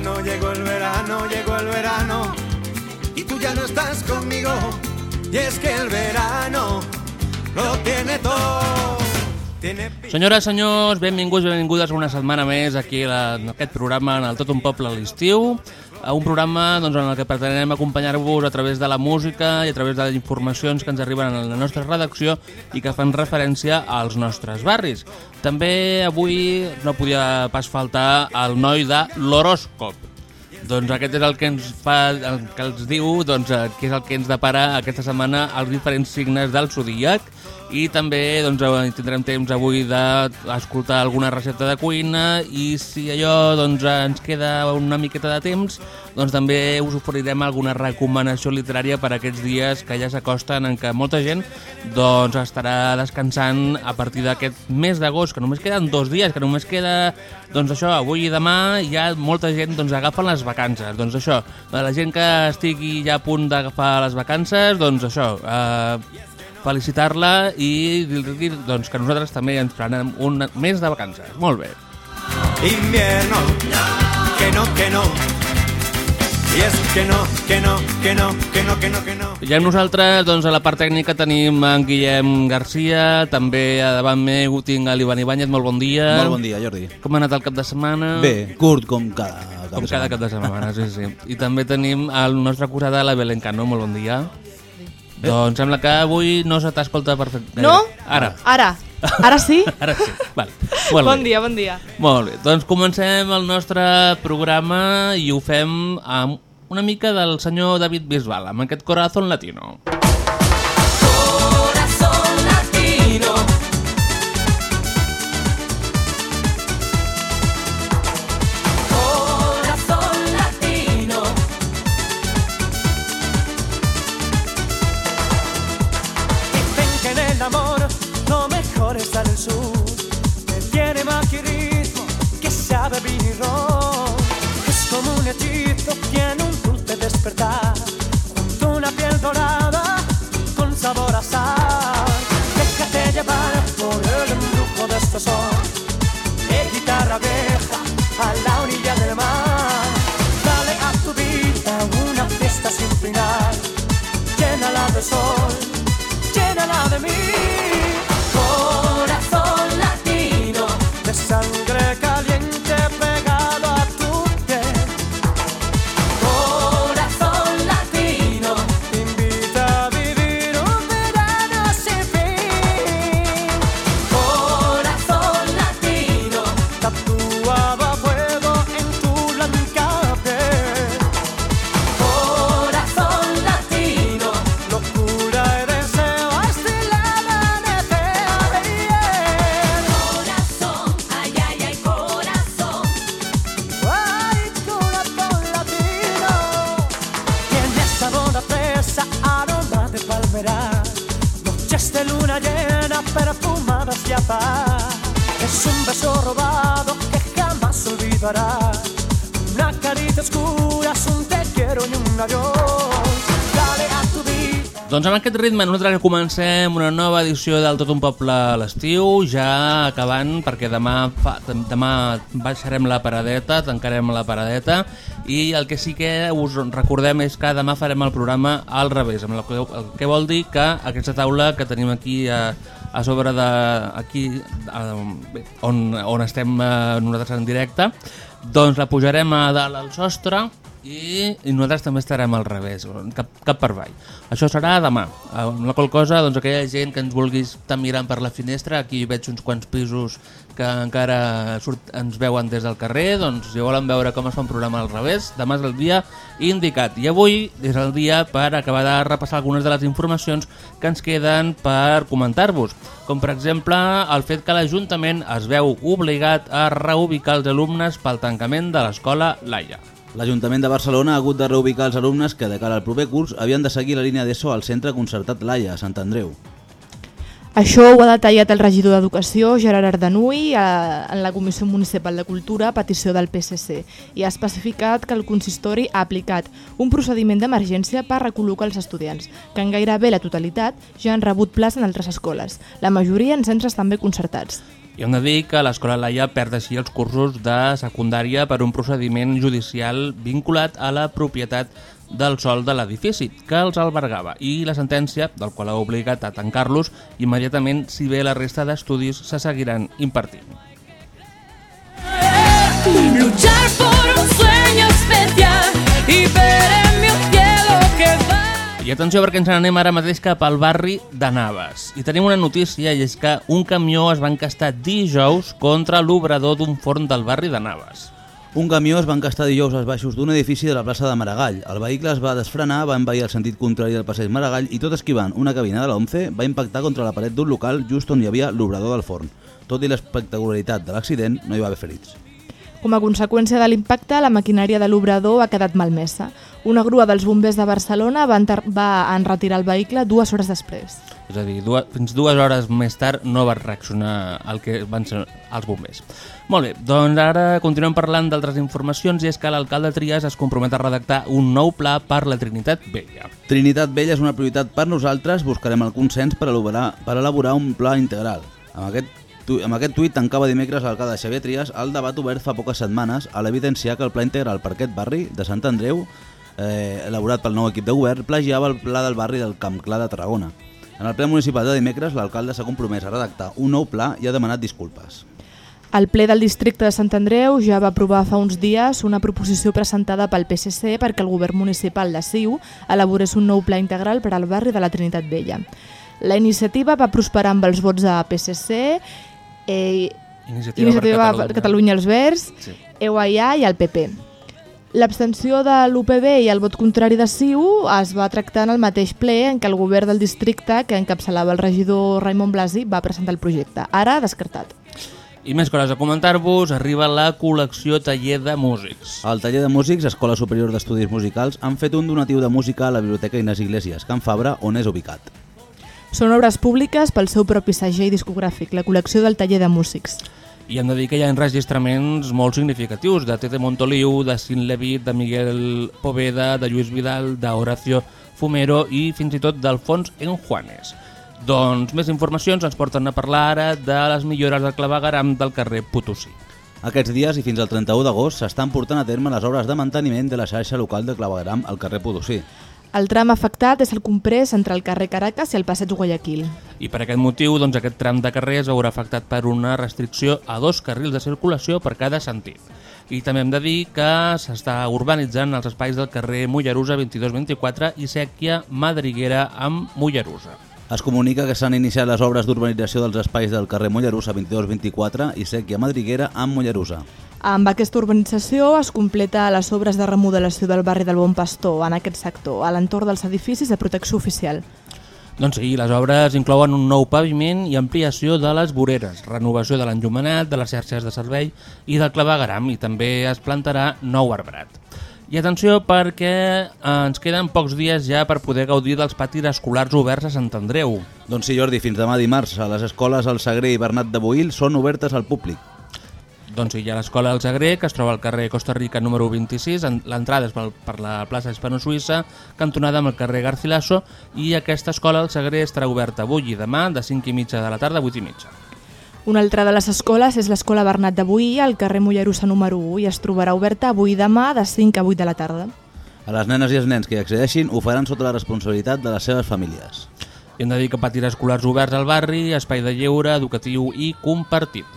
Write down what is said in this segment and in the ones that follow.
verano, llegó el verano, llegó el verano. Y tú ya no estás conmigo. Y es que el verano lo tiene todo. Senyores, senyors, benvinguts, benvingudes una setmana més aquí a aquest programa, en el Tot un Poble a l'estiu. A Un programa doncs, en el que pretenem acompanyar-vos a través de la música i a través de les informacions que ens arriben a la nostra redacció i que fan referència als nostres barris. També avui no podia pas faltar el noi de l'horòscop. Doncs aquest és el que ens fa, el que els diu doncs, eh, que és el que ens depara aquesta setmana els diferents signes del zodíac i també doncs, tindrem temps avui d'escoltar alguna recepta de cuina i si allò doncs, ens queda una miqueta de temps doncs també us oferirem alguna recomanació literària per aquests dies que ja s'acosten en què molta gent doncs, estarà descansant a partir d'aquest mes d'agost, que només queden dos dies, que només queda doncs això, avui i demà ja molta gent doncs, agafen les vacances. Doncs això, la gent que estigui ja a punt d'agafar les vacances, doncs això, eh, felicitar-la i dir doncs, que nosaltres també ens prenem un mes de vacances. Molt bé. invierno. Que no, que no. Y es que no, que no, que no, que no, que no, que no. I amb nosaltres, doncs, a la part tècnica tenim en Guillem Garcia, també a davant meu tinc a l'Ivan Ibáñez, molt bon dia. Molt bon dia, Jordi. Com ha anat el cap de setmana? Bé, curt com cada, cada Com cada setmana. cap de setmana, sí, sí. I també tenim el nostre acusada, la Belén Cano. Molt bon dia. Doncs sembla que avui no se t'escolta perfectament. No? Ara. Ara. Ara sí? Ara sí. Vale. Molt bon bé. dia, bon dia. Molt bé. Doncs comencem el nostre programa i ho fem amb una mica del senyor David Bisbal, amb aquest Corazón Latino. Dicen una piel dorada, con sabor a sal. Déjate llevar por el embrujo de este sol. De guitarra vieja a la orilla del mar. Dale a tu vida una fiesta sin final. Llénala de sol llénala de mí. Ritme nosaltres comencem una nova edició del Tot un Poble a l'estiu, ja acabant, perquè demà, fa, demà baixarem la paradeta, tancarem la paradeta, i el que sí que us recordem és que demà farem el programa al revés, amb el que, vol dir que aquesta taula que tenim aquí a, a sobre de... aquí a, bé, on, on estem eh, nosaltres en directe, doncs la pujarem a dalt al sostre i, i nosaltres també estarem al revés, cap, cap per avall. Això serà demà. Eh, Amb la qual cosa, doncs, aquella gent que ens vulgui estar mirant per la finestra, aquí veig uns quants pisos que encara surt, ens veuen des del carrer, doncs si volen veure com es fa un programa al revés, demà és el dia indicat. I avui és el dia per acabar de repassar algunes de les informacions que ens queden per comentar-vos. Com per exemple el fet que l'Ajuntament es veu obligat a reubicar els alumnes pel tancament de l'escola Laia. L'Ajuntament de Barcelona ha hagut de reubicar els alumnes que, de cara al proper curs, havien de seguir la línia d'ESO al centre concertat Laia, a Sant Andreu. Això ho ha detallat el regidor d'Educació, Gerard Ardanui, a- en la Comissió Municipal de Cultura a petició del PSC i ha especificat que el consistori ha aplicat un procediment d'emergència per recol·locar els estudiants, que en gairebé la totalitat ja han rebut plaça en altres escoles, la majoria en centres també concertats. I hem de dir que l'escola Laia perd així els cursos de secundària per un procediment judicial vinculat a la propietat del sol de l'edifici que els albergava i la sentència, del qual ha obligat a tancar-los, immediatament, si bé la resta d'estudis se seguiran impartint. Luchar por un sueño especial y ver en mi cielo que va. I atenció perquè ens n'anem ara mateix cap al barri de Naves. I tenim una notícia i és que un camió es va encastar dijous contra l'obrador d'un forn del barri de Naves. Un camió es va encastar dijous als baixos d'un edifici de la plaça de Maragall. El vehicle es va desfrenar, va envair el sentit contrari del passeig Maragall i tot esquivant una cabina de la 11 va impactar contra la paret d'un local just on hi havia l'obrador del forn. Tot i l'espectacularitat de l'accident, no hi va haver ferits. Com a conseqüència de l'impacte, la maquinària de l'obrador ha quedat malmesa. Una grua dels bombers de Barcelona va, enter va enretirar el vehicle dues hores després. És a dir, dues, fins dues hores més tard no va reaccionar el que van ser els bombers. Molt bé, doncs ara continuem parlant d'altres informacions i és que l'alcalde Trias es compromet a redactar un nou pla per la Trinitat Vella. Trinitat Vella és una prioritat per nosaltres, buscarem el consens per elaborar, per elaborar un pla integral. Amb aquest, tu, amb aquest tuit tancava dimecres l'alcalde Xavier Trias el debat obert fa poques setmanes a l'evidenciar que el pla integral per aquest barri de Sant Andreu, eh, elaborat pel nou equip de govern, plagiava el pla del barri del Camp Clar de Tarragona. En el ple municipal de dimecres, l'alcalde s'ha compromès a redactar un nou pla i ha demanat disculpes. El ple del districte de Sant Andreu ja va aprovar fa uns dies una proposició presentada pel PSC perquè el govern municipal de Siu elaborés un nou pla integral per al barri de la Trinitat Vella. La iniciativa va prosperar amb els vots de PSC, eh, Iniciativa, Iniciativa per Catalunya els Verds, Sí. EUAIA i el PP. L'abstenció de l'UPB i el vot contrari de CiU es va tractar en el mateix ple en què el govern del districte, que encapçalava el regidor Raimon Blasi, va presentar el projecte. Ara descartat. I més coses a comentar-vos, arriba la col·lecció Taller de Músics. Al taller de músics, Escola Superior d'Estudis Musicals, han fet un donatiu de música a la Biblioteca Inés Iglesias, Can Fabra, on és ubicat. Són obres públiques pel seu propi segell discogràfic, la col·lecció del taller de músics. I hem de dir que hi ha enregistraments molt significatius de Tete Montoliu, de Sin Levit, de Miguel Poveda, de Lluís Vidal, d'Horacio Fumero i fins i tot d'Alfons Enjuanes. Doncs més informacions ens porten a parlar ara de les millores del clavegaram del carrer Potosí. Aquests dies i fins al 31 d'agost s'estan portant a terme les obres de manteniment de la xarxa local de clavegram al carrer Potosí. El tram afectat és el comprès entre el carrer Caracas i el passeig Guayaquil. I per aquest motiu, doncs, aquest tram de carrer es veurà afectat per una restricció a dos carrils de circulació per cada sentit. I també hem de dir que s'està urbanitzant els espais del carrer Mollerusa 2224 i Sèquia Madriguera amb Mollerusa. Es comunica que s'han iniciat les obres d'urbanització dels espais del carrer Mollerusa 2224 i Sèquia Madriguera amb Mollerusa. Amb aquesta urbanització es completa les obres de remodelació del barri del Bon Pastor en aquest sector, a l'entorn dels edificis de protecció oficial. Doncs sí, les obres inclouen un nou paviment i ampliació de les voreres, renovació de l'enllumenat, de les xarxes de servei i del clavegaram i també es plantarà nou arbrat. I atenció perquè eh, ens queden pocs dies ja per poder gaudir dels patis escolars oberts a Sant Andreu. Doncs sí, Jordi, fins demà dimarts. A les escoles El Sagrer i Bernat de Boïl són obertes al públic. Doncs sí, hi ha l'escola del Sagrer, que es troba al carrer Costa Rica número 26, en- l'entrada és per, la plaça Hispano-Suïssa, cantonada amb el carrer Garcilaso, i aquesta escola del Sagrer estarà oberta avui i demà, de 5 i mitja de la tarda a 8 i mitja. Una altra de les escoles és l'escola Bernat de Boí, al carrer Mollerussa número 1, i es trobarà oberta avui i demà de 5 a 8 de la tarda. A les nenes i els nens que hi accedeixin ho faran sota la responsabilitat de les seves famílies. I hem de dir que patis escolars oberts al barri, espai de lleure, educatiu i compartit.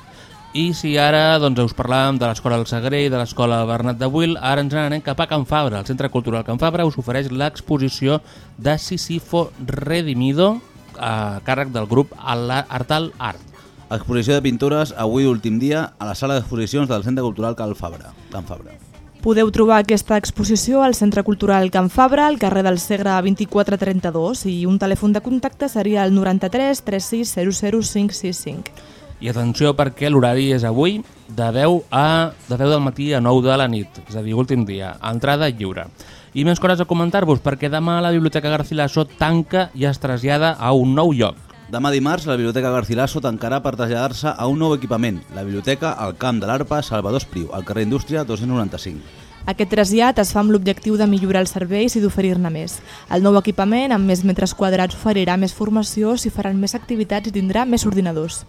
I si ara doncs, us parlàvem de l'escola del Sagrer i de l'escola Bernat de Buil, ara ens n'anem cap a Can Fabra. El Centre Cultural Can Fabra us ofereix l'exposició de Sisifo Redimido a càrrec del grup Artal Art. Exposició de pintures avui últim dia a la sala d'exposicions del Centre Cultural Cal Fabra. Can Fabra. Podeu trobar aquesta exposició al Centre Cultural Can Fabra, al carrer del Segre 2432, i un telèfon de contacte seria el 93 36 00 565. I atenció perquè l'horari és avui de 10, a, de 10 del matí a 9 de la nit, és a dir, últim dia, entrada lliure. I més coses a comentar-vos, perquè demà la Biblioteca Garcilaso tanca i es trasllada a un nou lloc. Demà dimarts, la Biblioteca Garcilaso tancarà per traslladar-se a un nou equipament, la Biblioteca al Camp de l'Arpa Salvador Espriu, al carrer Indústria 295. Aquest trasllat es fa amb l'objectiu de millorar els serveis i d'oferir-ne més. El nou equipament, amb més metres quadrats, oferirà més formació, s'hi faran més activitats i tindrà més ordinadors.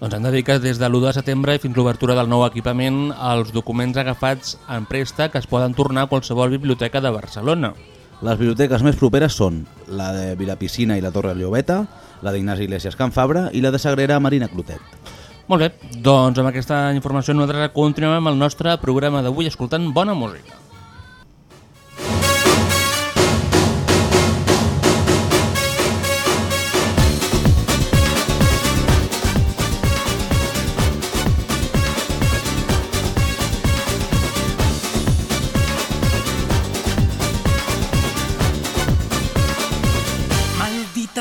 Doncs han de dir que des de l'1 de setembre i fins l'obertura del nou equipament, els documents agafats en préstec es poden tornar a qualsevol biblioteca de Barcelona. Les biblioteques més properes són la de Vilapicina i la Torre Llobeta, la d'Ignasi Iglesias Can Fabra i la de Sagrera Marina Clotet. Molt bé, doncs amb aquesta informació nosaltres continuem amb el nostre programa d'avui escoltant bona música.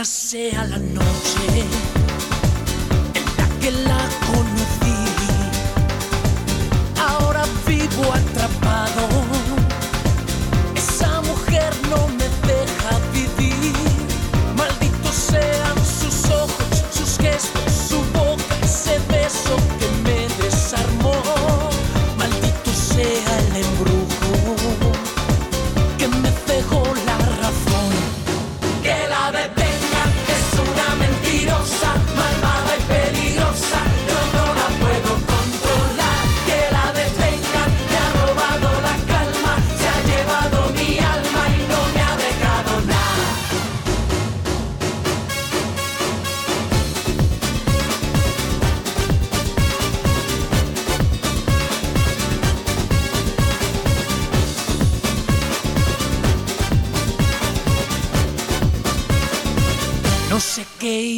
Sea la noche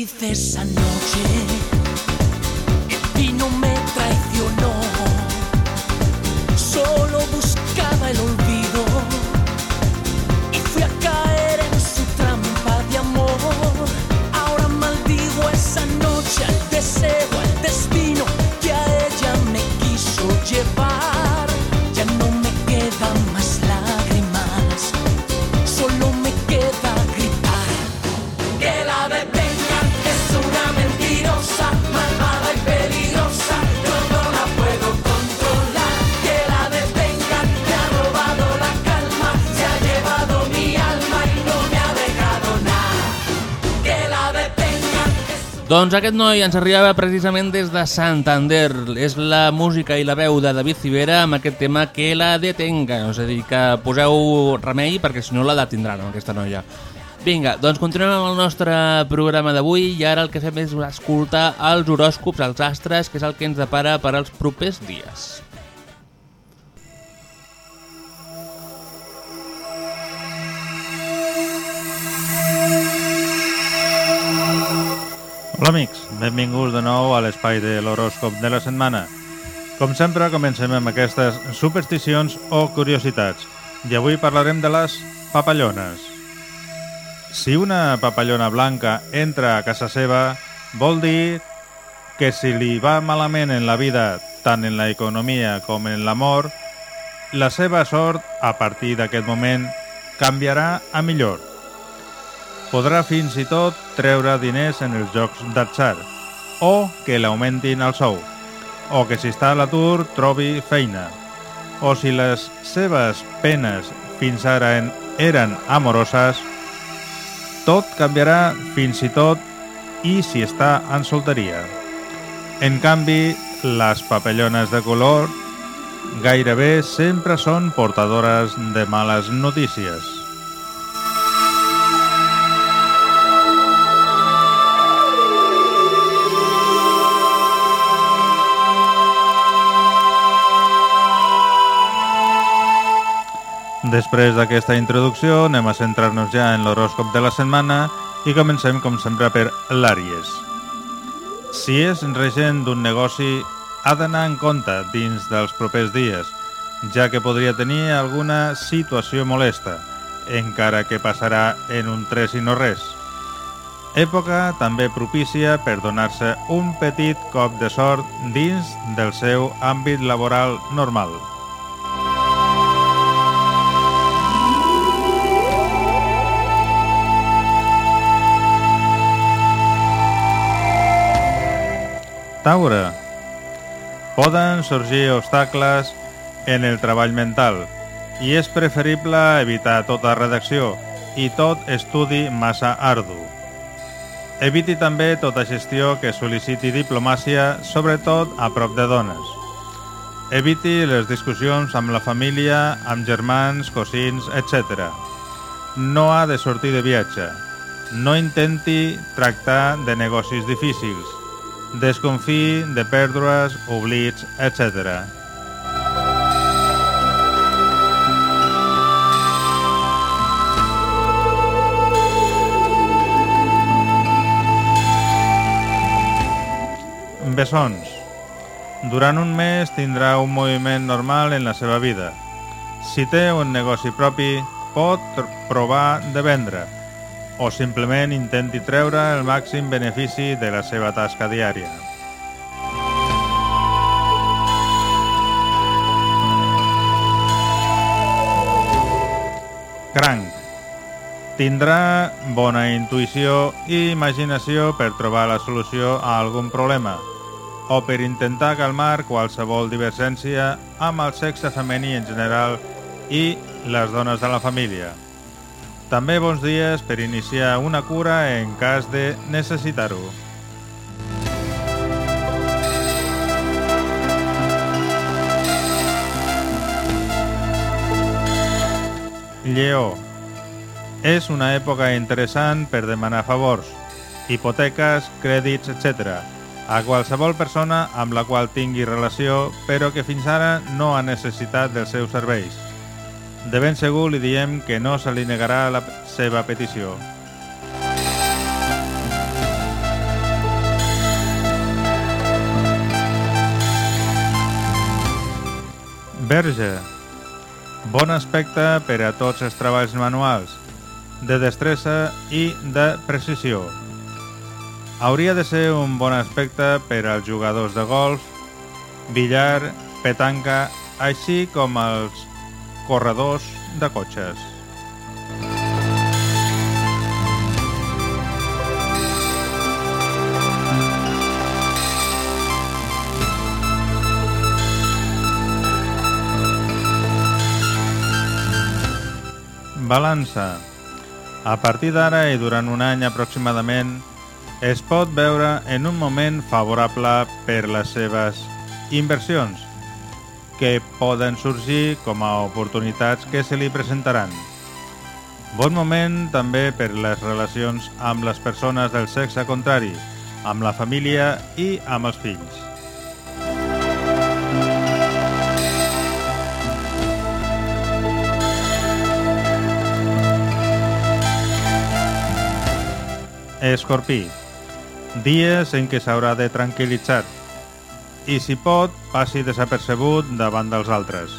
hice esa noche. Doncs aquest noi ens arribava precisament des de Santander. És la música i la veu de David Civera amb aquest tema que la detenga. És a dir, que poseu remei perquè si no la detindran, aquesta noia. Vinga, doncs continuem amb el nostre programa d'avui i ara el que fem és escoltar els horòscops, els astres, que és el que ens depara per als propers dies. Hola amics, benvinguts de nou a l'espai de l'horòscop de la setmana. Com sempre, comencem amb aquestes supersticions o curiositats. I avui parlarem de les papallones. Si una papallona blanca entra a casa seva, vol dir que si li va malament en la vida, tant en la economia com en l'amor, la seva sort, a partir d'aquest moment, canviarà a millor podrà fins i tot treure diners en els jocs d'atzar, o que l'augmentin el sou, o que si està a l'atur trobi feina, o si les seves penes fins ara en, eren amoroses, tot canviarà fins i tot i si està en solteria. En canvi, les papallones de color gairebé sempre són portadores de males notícies. Després d'aquesta introducció anem a centrar-nos ja en l'horòscop de la setmana i comencem com sempre per l'Àries. Si és regent d'un negoci, ha d'anar en compte dins dels propers dies, ja que podria tenir alguna situació molesta, encara que passarà en un tres i no res. Època també propícia per donar-se un petit cop de sort dins del seu àmbit laboral normal. Taure. Poden sorgir obstacles en el treball mental i és preferible evitar tota redacció i tot estudi massa ardu. Eviti també tota gestió que sol·liciti diplomàcia, sobretot a prop de dones. Eviti les discussions amb la família, amb germans, cosins, etc. No ha de sortir de viatge. No intenti tractar de negocis difícils. Desconfí de pèrdues, oblits, etc. Bessons. Durant un mes tindrà un moviment normal en la seva vida. Si té un negoci propi, pot provar de vendre o simplement intenti treure el màxim benefici de la seva tasca diària. Cranc. Tindrà bona intuïció i imaginació per trobar la solució a algun problema o per intentar calmar qualsevol divergència amb el sexe femení en general i les dones de la família. També bons dies per iniciar una cura en cas de necessitar-ho. Lleó. És una època interessant per demanar favors, hipoteques, crèdits, etc. a qualsevol persona amb la qual tingui relació però que fins ara no ha necessitat dels seus serveis. De ben segur li diem que no se li negarà la seva petició. Verge. Bon aspecte per a tots els treballs manuals, de destressa i de precisió. Hauria de ser un bon aspecte per als jugadors de golf, billar, petanca, així com els corredors de cotxes. Balança. A partir d'ara i durant un any aproximadament, es pot veure en un moment favorable per les seves inversions, que poden sorgir com a oportunitats que se li presentaran. Bon moment també per les relacions amb les persones del sexe contrari, amb la família i amb els fills. Escorpí. Dies en què s'haurà de tranquil·litzar i, si pot, passi desapercebut davant dels altres.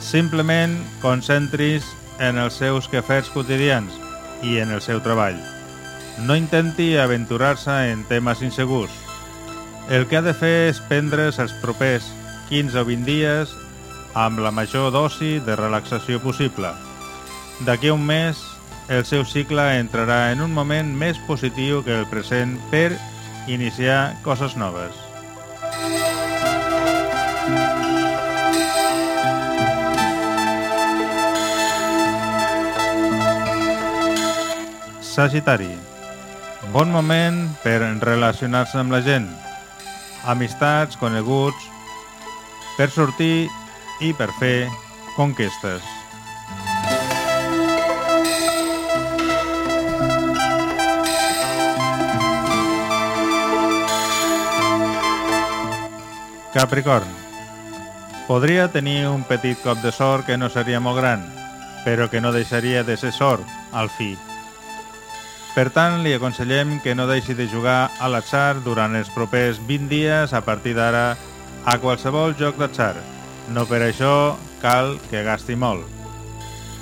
Simplement concentris en els seus quefers quotidians i en el seu treball. No intenti aventurar-se en temes insegurs. El que ha de fer és prendre's els propers 15 o 20 dies amb la major dosi de relaxació possible. D'aquí un mes, el seu cicle entrarà en un moment més positiu que el present per iniciar coses noves. Sagitari. Bon moment per relacionar-se amb la gent, amistats, coneguts, per sortir i per fer conquestes. Capricorn. Podria tenir un petit cop de sort que no seria molt gran, però que no deixaria de ser sort, al fi. Per tant, li aconsellem que no deixi de jugar a l'atzar durant els propers 20 dies a partir d'ara a qualsevol joc d'atzar. No per això cal que gasti molt.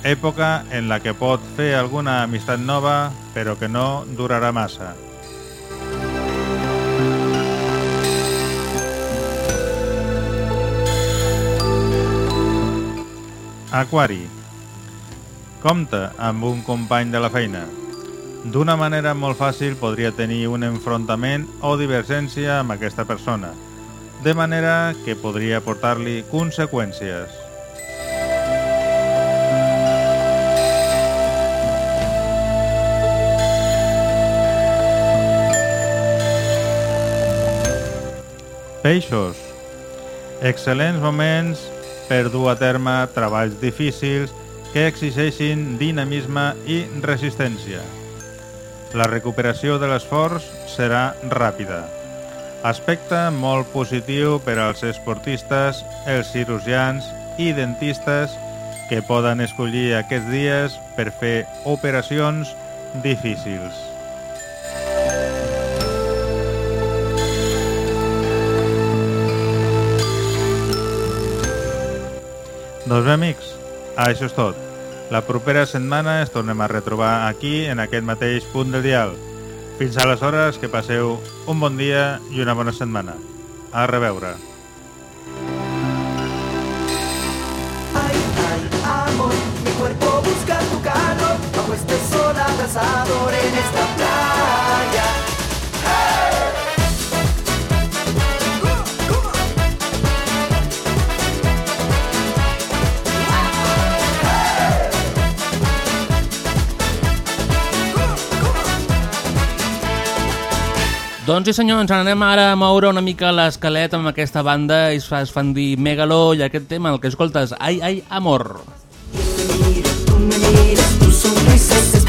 Època en la que pot fer alguna amistat nova, però que no durarà massa. Aquari. Compte amb un company de la feina. d'una manera molt fàcil podria tenir un enfrontament o divergència amb aquesta persona, de manera que podria portar-li conseqüències. Peixos. Excel·lents moments per dur a terme treballs difícils que exigeixin dinamisme i resistència. La recuperació de l'esforç serà ràpida. Aspecte molt positiu per als esportistes, els cirurgians i dentistes que poden escollir aquests dies per fer operacions difícils. Doncs bé, amics, això és tot. La propera setmana ens tornem a retrobar aquí, en aquest mateix punt del dial. Fins aleshores, que passeu un bon dia i una bona setmana. A reveure. Ay, ay, amor, mi cuerpo busca tu calor bajo este sol abrasador en esta playa. Doncs sí senyor, ens n'anem ara a moure una mica l'esquelet amb aquesta banda i es, fa, es fan dir Megalo i aquest tema, el que escoltes, Ai, ai, amor. Tú me miras, tu sonrisa es especial.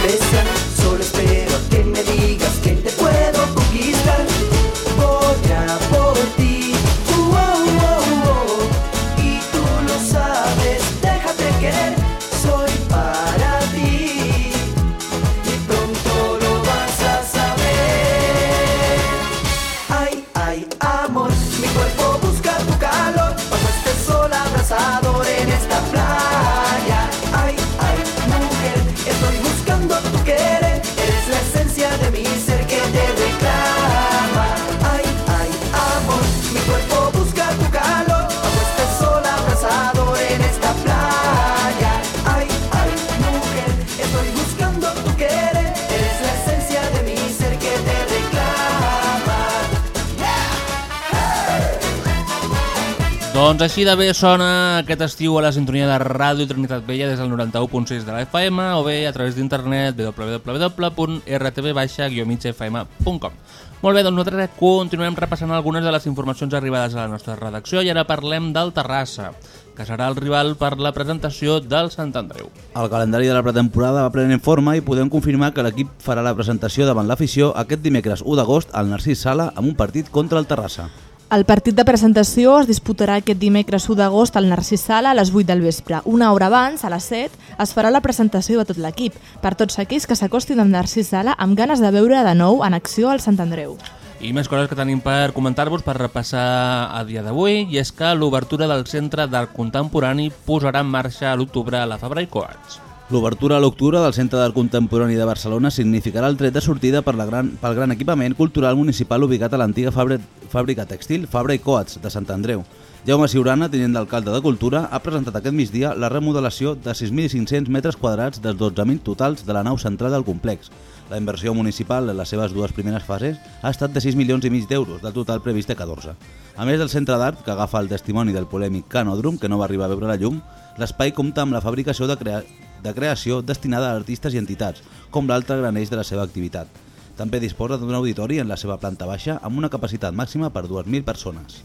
Doncs així de bé sona aquest estiu a la sintonia de Ràdio Trinitat Vella des del 91.6 de la FM o bé a través d'internet www.rtv-migfm.com Molt bé, doncs nosaltres continuem repassant algunes de les informacions arribades a la nostra redacció i ara parlem del Terrassa, que serà el rival per la presentació del Sant Andreu. El calendari de la pretemporada va prenent forma i podem confirmar que l'equip farà la presentació davant l'afició aquest dimecres 1 d'agost al Narcís Sala amb un partit contra el Terrassa. El partit de presentació es disputarà aquest dimecres 1 d'agost al Narcís Sala a les 8 del vespre. Una hora abans, a les 7, es farà la presentació de tot l'equip, per tots aquells que s'acostin al Narcís Sala amb ganes de veure de nou en acció al Sant Andreu. I més coses que tenim per comentar-vos, per repassar a dia d'avui, i és que l'obertura del Centre d'Art Contemporani posarà en marxa a l'octubre a la Fabra i Coats. L'obertura a l'octubre del Centre d'Art Contemporani de Barcelona significarà el tret de sortida per la gran, pel gran equipament cultural municipal ubicat a l'antiga fàbrica, tèxtil Fabra i Coats de Sant Andreu. Jaume Ciurana, tinent d'alcalde de Cultura, ha presentat aquest migdia la remodelació de 6.500 metres quadrats dels 12.000 totals de la nau central del complex. La inversió municipal en les seves dues primeres fases ha estat de 6 milions i mig d'euros, del total previst de 14. A més del centre d'art, que agafa el testimoni del polèmic Canòdrom, que no va arribar a veure la llum, l'espai compta amb la fabricació de, crea de creació destinada a artistes i entitats, com l'altre gran eix de la seva activitat. També disposa d'un auditori en la seva planta baixa amb una capacitat màxima per 2.000 persones.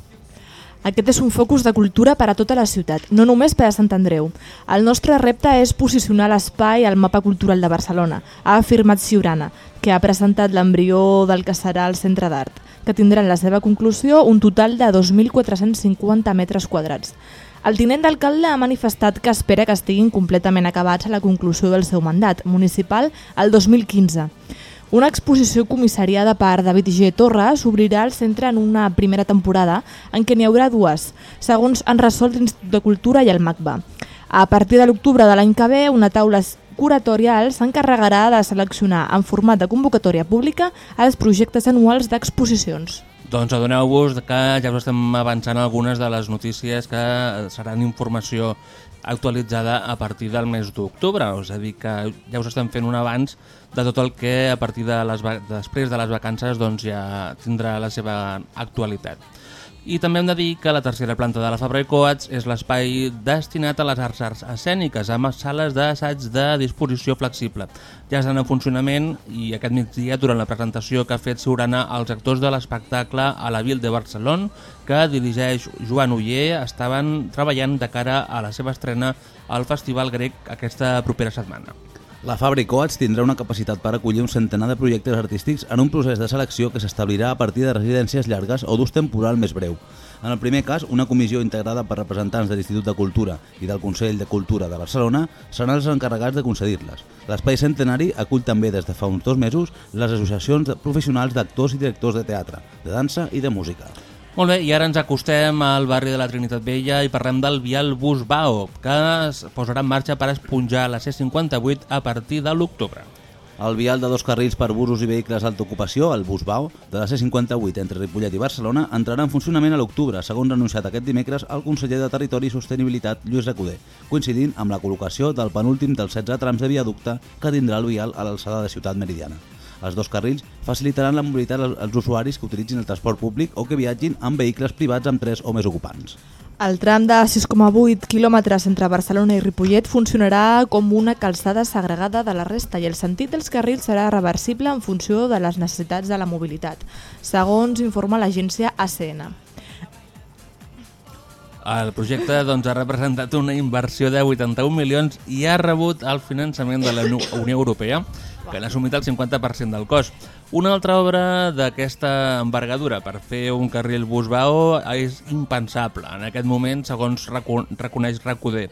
Aquest és un focus de cultura per a tota la ciutat, no només per a Sant Andreu. El nostre repte és posicionar l'espai al mapa cultural de Barcelona, ha afirmat Ciurana, que ha presentat l'embrió del que serà el Centre d'Art, que tindrà en la seva conclusió un total de 2.450 metres quadrats. El tinent d'alcalde ha manifestat que espera que estiguin completament acabats a la conclusió del seu mandat municipal el 2015. Una exposició comissariada per David G. Torra s'obrirà al centre en una primera temporada en què n'hi haurà dues, segons han resolt l'Institut de Cultura i el MACBA. A partir de l'octubre de l'any que ve, una taula curatorial s'encarregarà de seleccionar en format de convocatòria pública els projectes anuals d'exposicions. Doncs adoneu-vos que ja us estem avançant algunes de les notícies que seran informació actualitzada a partir del mes d'octubre, és a dir, que ja us estem fent un abans de tot el que a partir de les, després de les vacances doncs, ja tindrà la seva actualitat. I també hem de dir que la tercera planta de la Fabra i Coats és l'espai destinat a les arts, escèniques, amb sales d'assaig de disposició flexible. Ja estan en funcionament i aquest migdia, durant la presentació que ha fet Siurana als actors de l'espectacle a la Ville de Barcelona, que dirigeix Joan Uller, estaven treballant de cara a la seva estrena al Festival Grec aquesta propera setmana. La Fabra i Coats tindrà una capacitat per acollir un centenar de projectes artístics en un procés de selecció que s'establirà a partir de residències llargues o d'ús temporal més breu. En el primer cas, una comissió integrada per representants de l'Institut de Cultura i del Consell de Cultura de Barcelona seran els encarregats de concedir-les. L'espai centenari acull també des de fa uns dos mesos les associacions professionals d'actors i directors de teatre, de dansa i de música. Molt bé, i ara ens acostem al barri de la Trinitat Vella i parlem del vial Busbao, que es posarà en marxa per esponjar la C58 a partir de l'octubre. El vial de dos carrils per busos i vehicles d'alta ocupació, el Busbau, de la C58 entre Ripollet i Barcelona, entrarà en funcionament a l'octubre, segons anunciat aquest dimecres el conseller de Territori i Sostenibilitat, Lluís Recoder, coincidint amb la col·locació del penúltim dels 16 trams de viaducte que tindrà el vial a l'alçada de Ciutat Meridiana. Els dos carrils facilitaran la mobilitat als usuaris que utilitzin el transport públic o que viatgin amb vehicles privats amb 3 o més ocupants. El tram de 6,8 quilòmetres entre Barcelona i Ripollet funcionarà com una calçada segregada de la resta i el sentit dels carrils serà reversible en funció de les necessitats de la mobilitat, segons informa l'agència ACN. El projecte doncs, ha representat una inversió de 81 milions i ha rebut el finançament de la Unió Europea, que n'ha assumit el 50% del cost. Una altra obra d'aquesta envergadura per fer un carril Busbao és impensable en aquest moment, segons reco reconeix Recoder.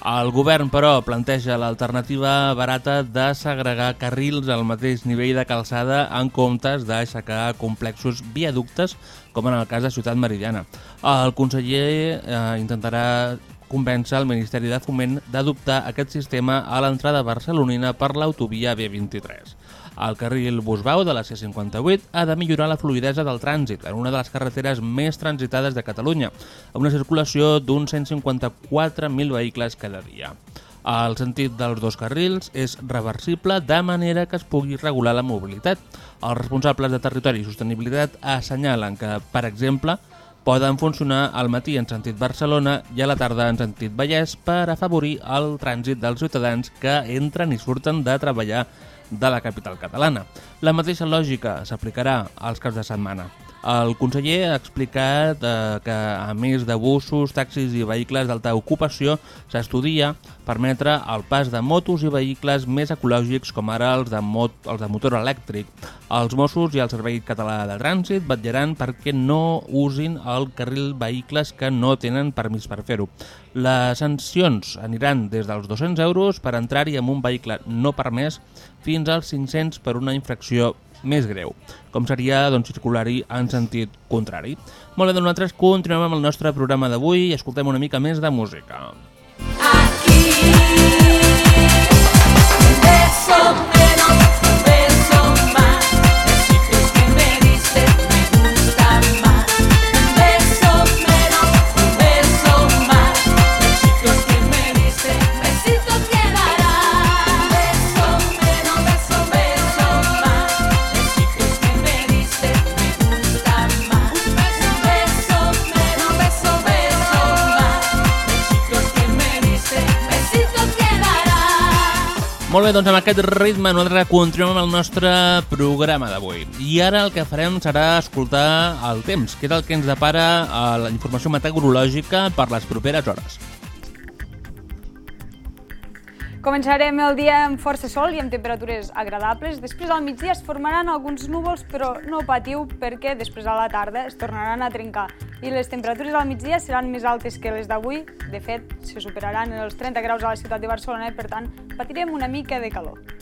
El govern, però, planteja l'alternativa barata de segregar carrils al mateix nivell de calçada en comptes d'aixecar complexos viaductes, com en el cas de Ciutat Meridiana. El conseller eh, intentarà convèncer el Ministeri de Foment d'adoptar aquest sistema a l'entrada barcelonina per l'autovia B23. El carril Busbau de la C58 ha de millorar la fluidesa del trànsit en una de les carreteres més transitades de Catalunya, amb una circulació d'uns 154.000 vehicles cada dia. El sentit dels dos carrils és reversible de manera que es pugui regular la mobilitat. Els responsables de Territori i Sostenibilitat assenyalen que, per exemple, poden funcionar al matí en sentit Barcelona i a la tarda en sentit Vallès per afavorir el trànsit dels ciutadans que entren i surten de treballar de la capital catalana. La mateixa lògica s'aplicarà als caps de setmana. El conseller ha explicat eh, que, a més de bussos, taxis i vehicles d'alta ocupació, s'estudia permetre el pas de motos i vehicles més ecològics com ara els de, mot els de motor elèctric. Els Mossos i el Servei Català de Trànsit vetllaran perquè no usin el carril vehicles que no tenen permís per fer-ho. Les sancions aniran des dels 200 euros per entrar-hi amb un vehicle no permès fins als 500 per una infracció més greu, com seria doncs, circular-hi en sentit contrari. Molt bé, doncs nosaltres continuem amb el nostre programa d'avui i escoltem una mica més de música. beso menos, Molt bé, doncs amb aquest ritme nosaltres continuem amb el nostre programa d'avui. I ara el que farem serà escoltar el temps, que és el que ens depara a la informació meteorològica per les properes hores. Començarem el dia amb força sol i amb temperatures agradables. Després al migdia es formaran alguns núvols, però no patiu perquè després a la tarda es tornaran a trencar. I les temperatures al migdia seran més altes que les d'avui. De fet, se superaran els 30 graus a la ciutat de Barcelona i, per tant, patirem una mica de calor.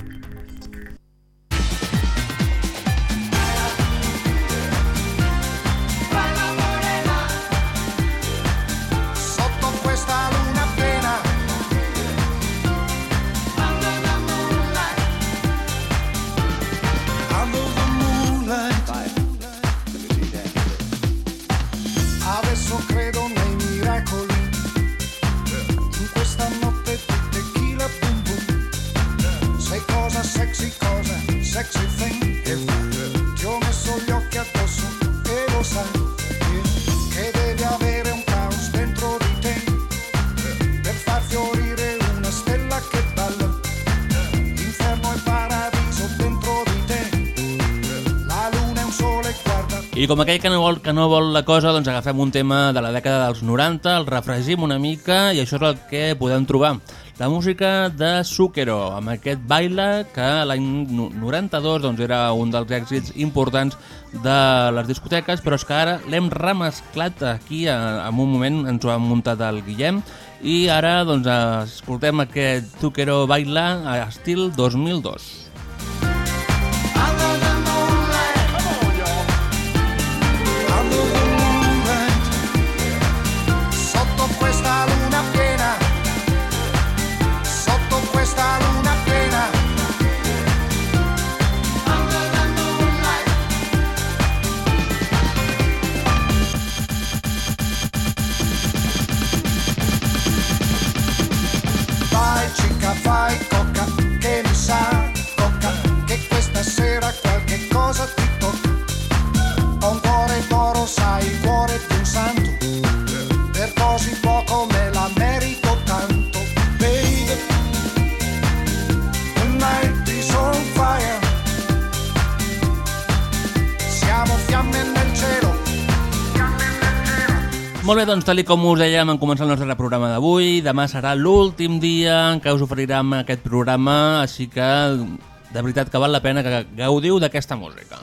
Com aquell que no, vol, que no vol la cosa, doncs agafem un tema de la dècada dels 90, el refregim una mica i això és el que podem trobar. La música de Zucchero, amb aquest baile que l'any no- 92 doncs, era un dels èxits importants de les discoteques, però és que ara l'hem remesclat aquí, en un moment ens ho ha muntat el Guillem, i ara doncs, escoltem aquest Zucchero baile a estil 2002. Molt bé, doncs tal com us dèiem en començar el nostre programa d'avui, demà serà l'últim dia en què us oferirem aquest programa, així que de veritat que val la pena que gaudiu d'aquesta música.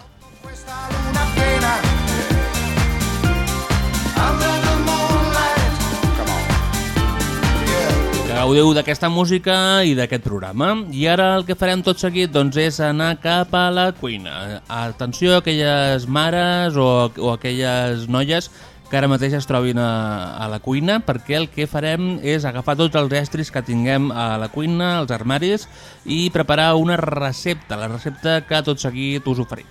Gaudiu d'aquesta música i d'aquest programa. I ara el que farem tot seguit doncs, és anar cap a la cuina. Atenció a aquelles mares o, o aquelles noies que ara mateix es trobin a, a la cuina perquè el que farem és agafar tots els estris que tinguem a la cuina, als armaris i preparar una recepta, la recepta que tot seguit us oferim.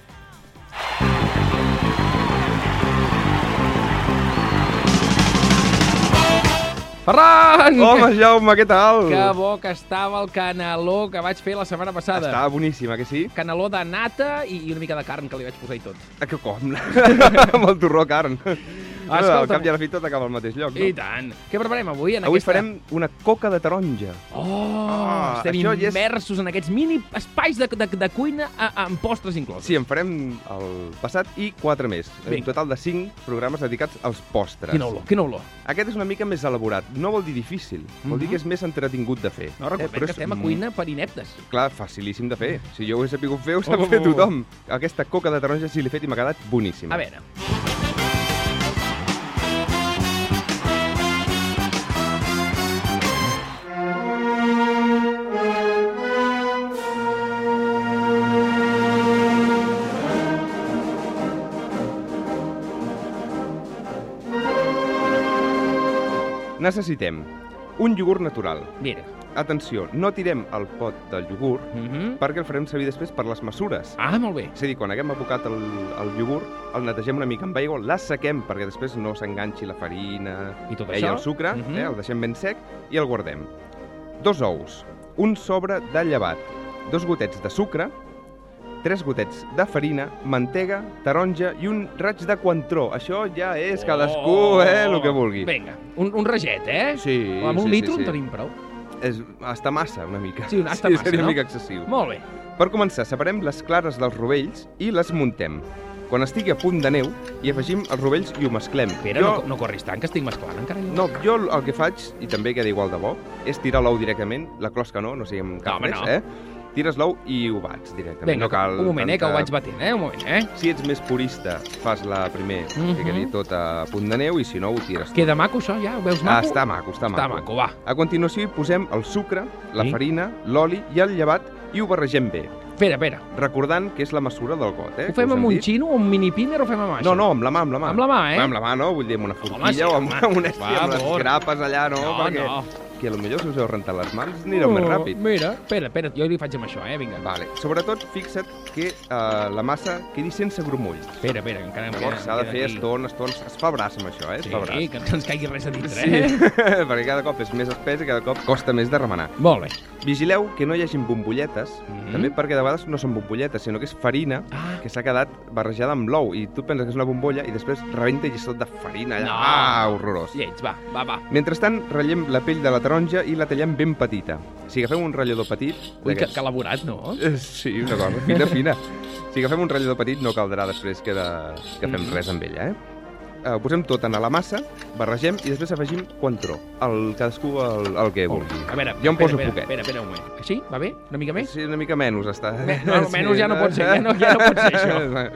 Ferran! Home, Jaume, què tal? Que bo que estava el caneló que vaig fer la setmana passada. Estava boníssima, que sí? Caneló de nata i, i una mica de carn que li vaig posar i tot. Ah, que com? Amb el torró carn. Ah, Al escolta'm. cap i a la fi tot acaba al mateix lloc, no? I tant. Què preparem avui? En Avui aquesta... farem una coca de taronja. Oh, Ah, estem ja és- immersos en aquests mini espais de, de, de cuina a, amb postres inclosos. Sí, en farem el passat i quatre més. Vinga. Un total de cinc programes dedicats als postres. Quina olor, quina olor. Aquest és una mica més elaborat. No vol dir difícil, vol dir Mhm. que és més entretingut de fer. No, recordem però que és estem a m- cuina per ineptes. Clar, facilíssim de fer. Si jo ho he sapigut fer, ho sap Oh. fer tothom. Aquesta coca de taronja, si l'he fet i m'ha quedat boníssima. A veure, Necessitem un iogurt natural. mira. Atenció, no tirem el pot del iogurt Mm -hmm. perquè el farem servir després per les mesures. Ah, molt bé. És a dir, quan haguem abocat el, el iogurt, el netegem una mica amb aigua, l'assequem perquè després no s'enganxi la farina I tot eh, i això? el sucre, Mhm. eh, el deixem ben sec i el guardem. Dos ous, un sobre de llevat, dos gotets de sucre, tres gotets de farina, mantega, taronja i un raig de coentró. Això ja és cadascú, eh, el que vulgui. Oh! Vinga, un, un raget, eh? Sí, Amb un sí, litro sí, en sí. tenim prou. És, està massa, una mica. Sí, està sí, massa, seria no? una mica excessiu. Molt bé. Per començar, separem les clares dels rovells i les muntem. Quan estigui a punt de neu, hi afegim els rovells i ho mesclem. Espera, jo, no, no corris tant, que estic mesclant encara. Jo. no, jo el que faig, i també queda igual de bo, és tirar l'ou directament, la closca no, no siguem cap home, res, no. eh? Tires l'ou i ho bats directament. Vinga, no cal un moment, eh, que ho tanta- vaig batent, eh? Un moment, eh? Si ets més purista, fas la primer, Mhm. que quedi tot a punt de neu, i si no, ho tires tot. Queda maco això, ja? Ho veus Ah, maco? està maco, està maco. Està maco, va. A continuació hi posem el sucre, la Sí. farina, l'oli i el llevat i ho barregem bé, Espera, espera. recordant que és la mesura del got, eh? Ho fem amb un dit. xino o un mini pinner o fem amb això? No, no, amb la mà, amb la mà. Amb la mà, eh? Amb la mà, no? Vull dir, amb una forquilla sí, o amb, home. una, Va, amb les grapes allà, no? No, Perquè no. Que potser si us heu rentat les mans anireu més ràpid. Mira, espera, espera, jo li faig amb això, eh? Vinga. Vale. Sobretot, fixa't que eh, la massa quedi sense grumoll. Espera, espera, que encara em Llavors queda- s'ha de fer aquí. estona, estons... Es fa braç amb això, eh? Es Sí, fa braç. que no ens caigui res a dintre, Sí, eh? perquè cada cop és més espès i cada cop costa més de remenar. Molt bé. Vigileu que no hi hagin bombolletes, Mhm. també perquè de vegades no són bombolletes, sinó que és farina Ah. que s'ha quedat barrejada amb l'ou i tu penses que és una bombolla i després rebenta i és tot de farina allà. No. Ah, horrorós. Lleig, va, va, va. Mentrestant, ratllem la pell de la taronja i la tallem ben petita. Si agafem un ratllador petit... Ui, que, que elaborat, no? Eh, Sí, una cosa fina, fina. Si agafem un ratllador petit no caldrà després que, de, que fem Mm. res amb ella, eh? Eh, Ho posem tot en a la massa, barregem i després afegim coentró. El, cadascú el, el que vulgui. A veure, jo em poso espera, poquet. Espera, espera un moment. Així? Va bé? Una mica més? Sí, una mica menys està. Me- no, menys ja no pot ser, ja no- ja no pot ser, això.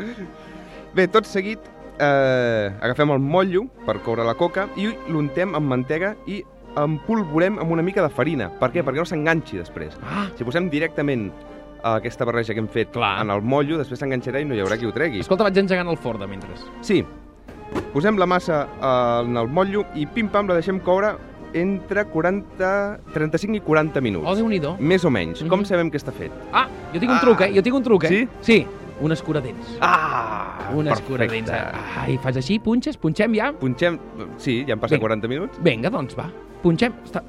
Bé, tot seguit eh, agafem el motllo per coure la coca i l'untem amb mantega i empolvorem amb una mica de farina. Per què? Perquè no s'enganxi després. Ah. Si posem directament aquesta barreja que hem fet Clar. en el motllo, després s'enganxarà i no hi haurà qui ho tregui. Escolta, vaig engegant el forn de mentre. Sí. Posem la massa eh, en el motllo i pim-pam la deixem coure entre 40, 35 i 40 minuts. Oh, Déu-n'hi-do. Més o menys. Mhm. Com sabem que està fet? Ah, jo tinc un truc, eh? Jo tinc un truc, eh? Sí? Sí, un escuradents. Ah, Un escuradents. Ai, fas així, punxes, punxem ja? Punxem... Sí, ja han passat Vinga. 40 minuts. Vinga, doncs va, punxem. Està,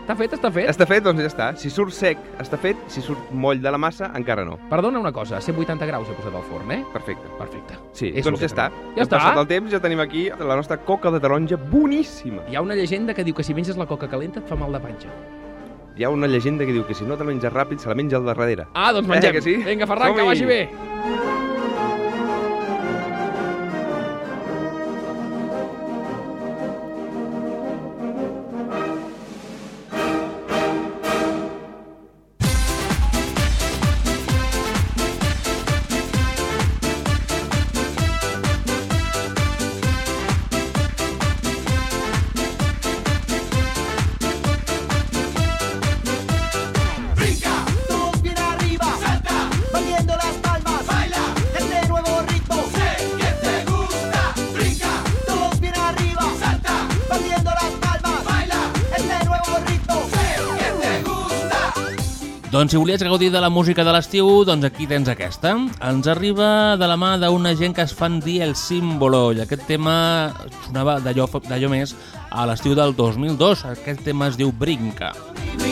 està fet, està fet. Està fet, doncs ja està. Si surt sec, està fet. Si surt moll de la massa, encara no. Perdona una cosa, a 180 graus he posat al forn, eh? Perfecte. Perfecte. Sí, És doncs ja està. Ja Hem està. passat el temps, ja tenim aquí la nostra coca de taronja boníssima. Hi ha una llegenda que diu que si menges la coca calenta et fa mal de panxa. Hi ha una llegenda que diu que si no te la menges ràpid, se la menja al darrere. Ah, doncs mengem. Eh, que sí? Vinga, Ferran, que vagi bé. Doncs si volies gaudir de la música de l'estiu, doncs aquí tens aquesta. Ens arriba de la mà d'una gent que es fan dir el símbolo, i aquest tema sonava d'allò més a l'estiu del 2002. Aquest tema es diu Brinca. Me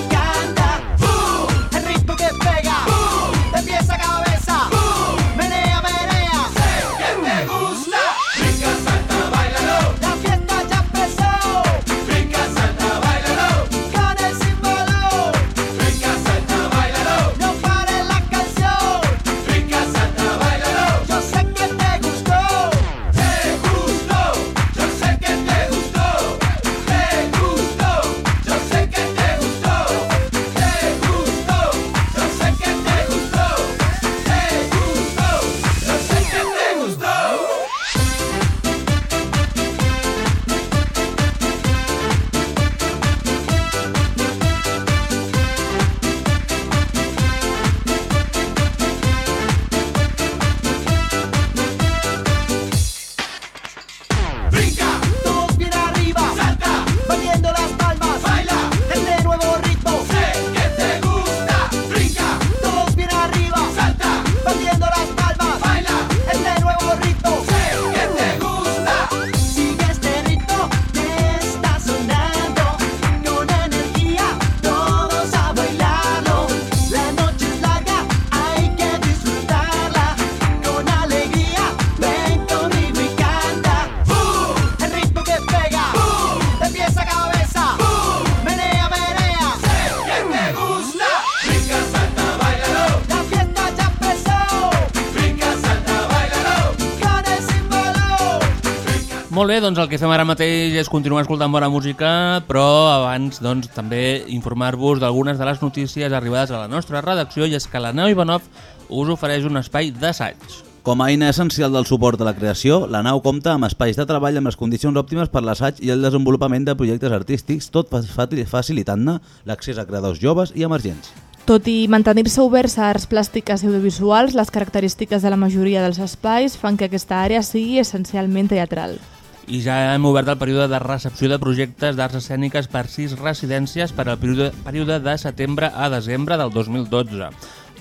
Molt bé, doncs el que fem ara mateix és continuar escoltant bona música, però abans doncs, també informar-vos d'algunes de les notícies arribades a la nostra redacció i és que la Nau Ivanov us ofereix un espai d'assaig. Com a eina essencial del suport a la creació, la nau compta amb espais de treball amb les condicions òptimes per l'assaig i el desenvolupament de projectes artístics, tot fa- fa- facilitant-ne l'accés a creadors joves i emergents. Tot i mantenir-se oberts a arts plàstiques i audiovisuals, les característiques de la majoria dels espais fan que aquesta àrea sigui essencialment teatral. I ja hem obert el període de recepció de projectes d'arts escèniques per sis residències per al període, de setembre a desembre del 2012.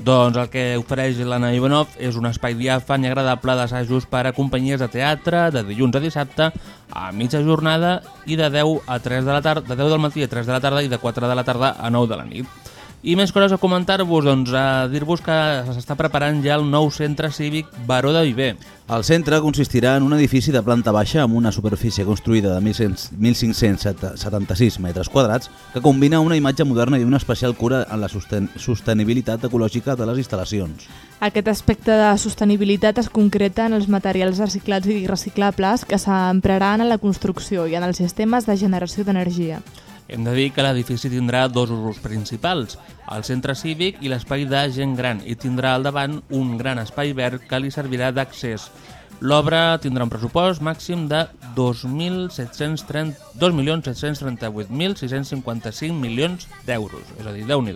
Doncs el que ofereix l'Anna Ivanov és un espai diàfan i agradable d'assajos per a companyies de teatre de dilluns a dissabte a mitja jornada i de 10 a 3 de la tarda, de 10 del matí a 3 de la tarda i de 4 de la tarda a 9 de la nit. I més coses a comentar-vos, doncs a dir-vos que s'està preparant ja el nou centre cívic Baró de Viver. El centre consistirà en un edifici de planta baixa amb una superfície construïda de 1.576 metres quadrats que combina una imatge moderna i una especial cura en la sosten sostenibilitat ecològica de les instal·lacions. Aquest aspecte de sostenibilitat es concreta en els materials reciclats i reciclables que s'empraran en la construcció i en els sistemes de generació d'energia. Hem de dir que l'edifici tindrà dos usos principals, el centre cívic i l'espai de gent gran, i tindrà al davant un gran espai verd que li servirà d'accés. L'obra tindrà un pressupost màxim de 2.738.655 milions d'euros, és a dir, déu nhi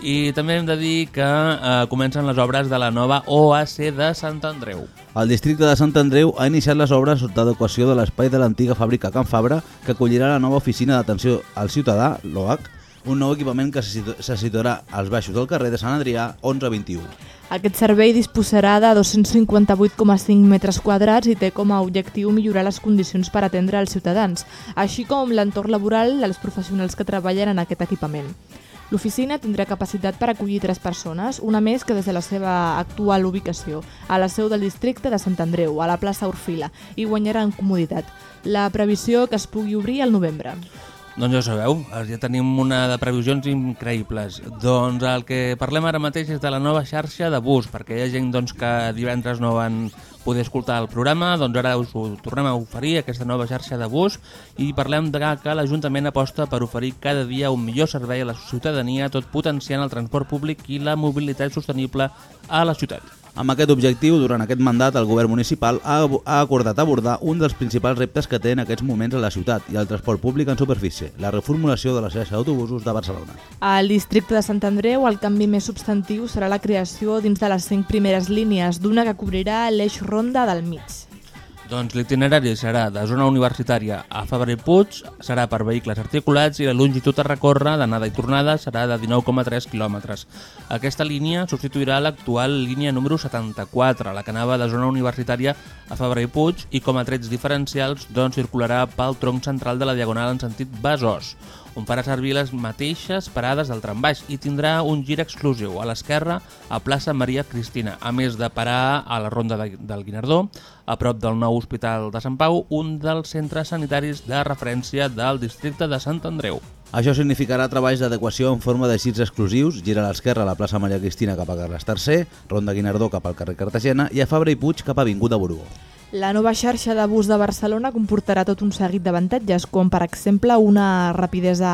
I també hem de dir que eh, comencen les obres de la nova OAC de Sant Andreu. El districte de Sant Andreu ha iniciat les obres d'adequació de l'espai de l'antiga fàbrica Can Fabra que acollirà la nova oficina d'atenció al ciutadà, l'OAC, un nou equipament que se situ- se situarà als baixos del carrer de Sant Adrià 1121. Aquest servei disposarà de 258,5 metres quadrats i té com a objectiu millorar les condicions per atendre els ciutadans, així com l'entorn laboral dels professionals que treballen en aquest equipament. L'oficina tindrà capacitat per acollir tres persones, una més que des de la seva actual ubicació, a la seu del districte de Sant Andreu, a la plaça Orfila, i guanyarà en comoditat. La previsió que es pugui obrir al novembre. Doncs ja ho sabeu, ja tenim una de previsions increïbles. Doncs el que parlem ara mateix és de la nova xarxa de bus, perquè hi ha gent doncs, que divendres no van poder escoltar el programa, doncs ara us ho tornem a oferir, aquesta nova xarxa de bus, i parlem de que l'Ajuntament aposta per oferir cada dia un millor servei a la ciutadania, tot potenciant el transport públic i la mobilitat sostenible a la ciutat. Amb aquest objectiu, durant aquest mandat, el govern municipal ha, ha acordat abordar un dels principals reptes que té en aquests moments a la ciutat i el transport públic en superfície, la reformulació de la xarxa d'autobusos de Barcelona. Al districte de Sant Andreu, el canvi més substantiu serà la creació dins de les cinc primeres línies d'una que cobrirà l'eix ronda del mig. Doncs l'itinerari serà de zona universitària a Fabra i Puig, serà per vehicles articulats i la longitud a recórrer d'anada i tornada serà de 19,3 quilòmetres. Aquesta línia substituirà l'actual línia número 74, la que anava de zona universitària a Fabra i Puig i com a trets diferencials doncs circularà pel tronc central de la diagonal en sentit Besòs, on farà servir les mateixes parades del trambaix i tindrà un gir exclusiu a l'esquerra a plaça Maria Cristina, a més de parar a la ronda de, del Guinardó, a prop del nou Hospital de Sant Pau, un dels centres sanitaris de referència del districte de Sant Andreu. Això significarà treballs d'adequació en forma de girs exclusius, gira a l'esquerra a la plaça Maria Cristina cap a Carles III, Ronda Guinardó cap al carrer Cartagena i a Fabra i Puig cap a Avinguda Borbó. La nova xarxa de bus de Barcelona comportarà tot un seguit d'avantatges, com per exemple una rapidesa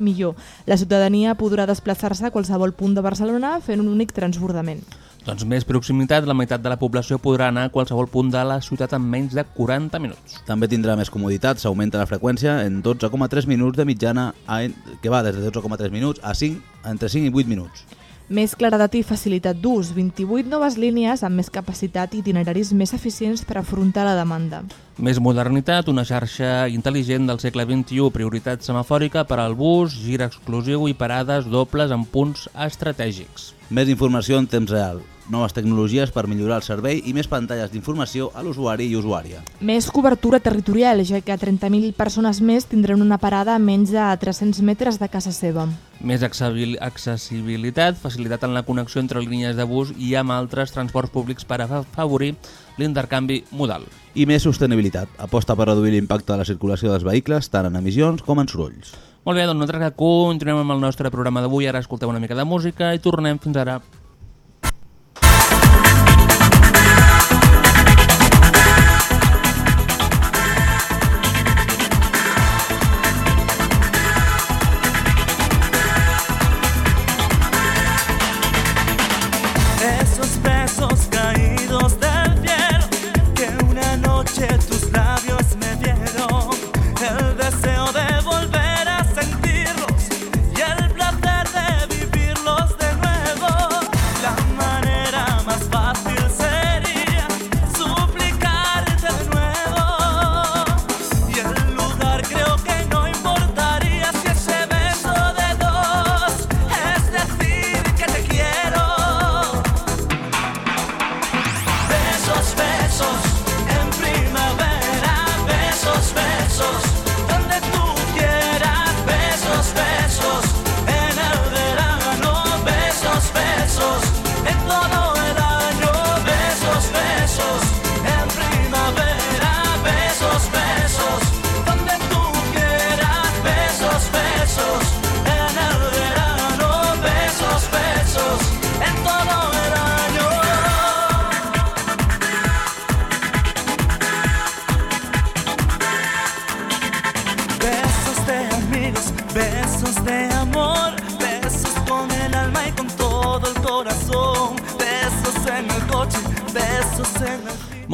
millor. La ciutadania podrà desplaçar-se a qualsevol punt de Barcelona fent un únic transbordament. Doncs més proximitat, la meitat de la població podrà anar a qualsevol punt de la ciutat en menys de 40 minuts. També tindrà més comoditat, s'augmenta la freqüència en 12,3 minuts de mitjana, a, que va des de 12,3 minuts a 5, entre 5 i 8 minuts. Més claredat i facilitat d'ús, 28 noves línies amb més capacitat i itineraris més eficients per afrontar la demanda. Més modernitat, una xarxa intel·ligent del segle XXI, prioritat semafòrica per al bus, gir exclusiu i parades dobles en punts estratègics. Més informació en temps real, noves tecnologies per millorar el servei i més pantalles d'informació a l'usuari i usuària. Més cobertura territorial, ja que 30.000 persones més tindran una parada a menys de 300 metres de casa seva. Més accessibil- accessibilitat, facilitat en la connexió entre línies de bus i amb altres transports públics per afavorir l'intercanvi modal. I més sostenibilitat, aposta per reduir l'impacte de la circulació dels vehicles, tant en emissions com en sorolls. Molt bé, doncs nosaltres continuem amb el nostre programa d'avui, ara escolteu una mica de música i tornem fins ara.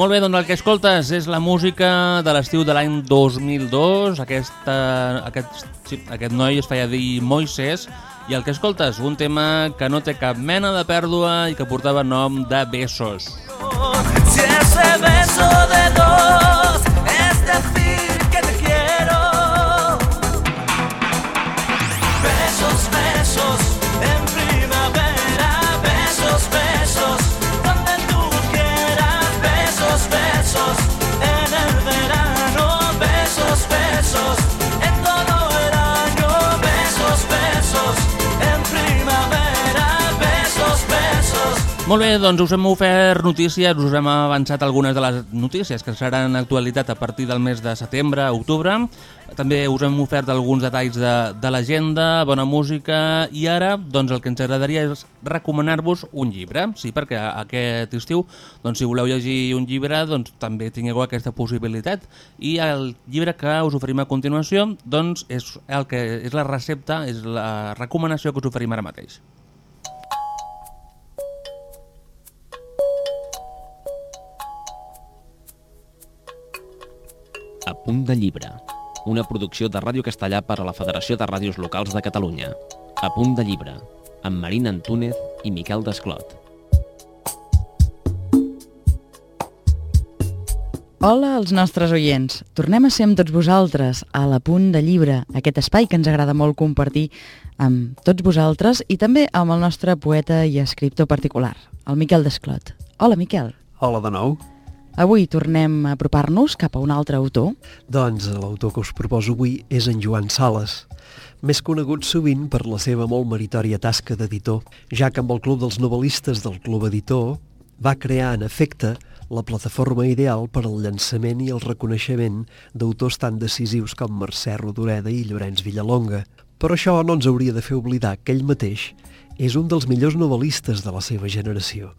Molt bé, doncs el que escoltes és la música de l'estiu de l'any 2002. Aquesta, aquest, sí, aquest noi es feia dir Moisés i el que escoltes, un tema que no té cap mena de pèrdua i que portava nom de Besos. Si ese beso de dos Molt bé, doncs us hem ofert notícies, us hem avançat algunes de les notícies que seran actualitat a partir del mes de setembre, octubre. També us hem ofert alguns detalls de, de l'agenda, bona música i ara doncs, el que ens agradaria és recomanar-vos un llibre. Sí, perquè aquest estiu, doncs, si voleu llegir un llibre, doncs, també tingueu aquesta possibilitat. I el llibre que us oferim a continuació doncs, és, el que, és la recepta, és la recomanació que us oferim ara mateix. A punt de llibre, una producció de Ràdio Castellà per a la Federació de Ràdios Locals de Catalunya. A punt de llibre, amb Marina Antúnez i Miquel Desclot. Hola als nostres oients. Tornem a ser amb tots vosaltres a la Punt de Llibre, aquest espai que ens agrada molt compartir amb tots vosaltres i també amb el nostre poeta i escriptor particular, el Miquel Desclot. Hola, Miquel. Hola de nou. Avui tornem a apropar-nos cap a un altre autor. Doncs l'autor que us proposo avui és en Joan Sales, més conegut sovint per la seva molt meritòria tasca d'editor, ja que amb el Club dels Novel·listes del Club Editor va crear, en efecte, la plataforma ideal per al llançament i el reconeixement d'autors tan decisius com Mercè Rodoreda i Llorenç Villalonga. Però això no ens hauria de fer oblidar que ell mateix és un dels millors novel·listes de la seva generació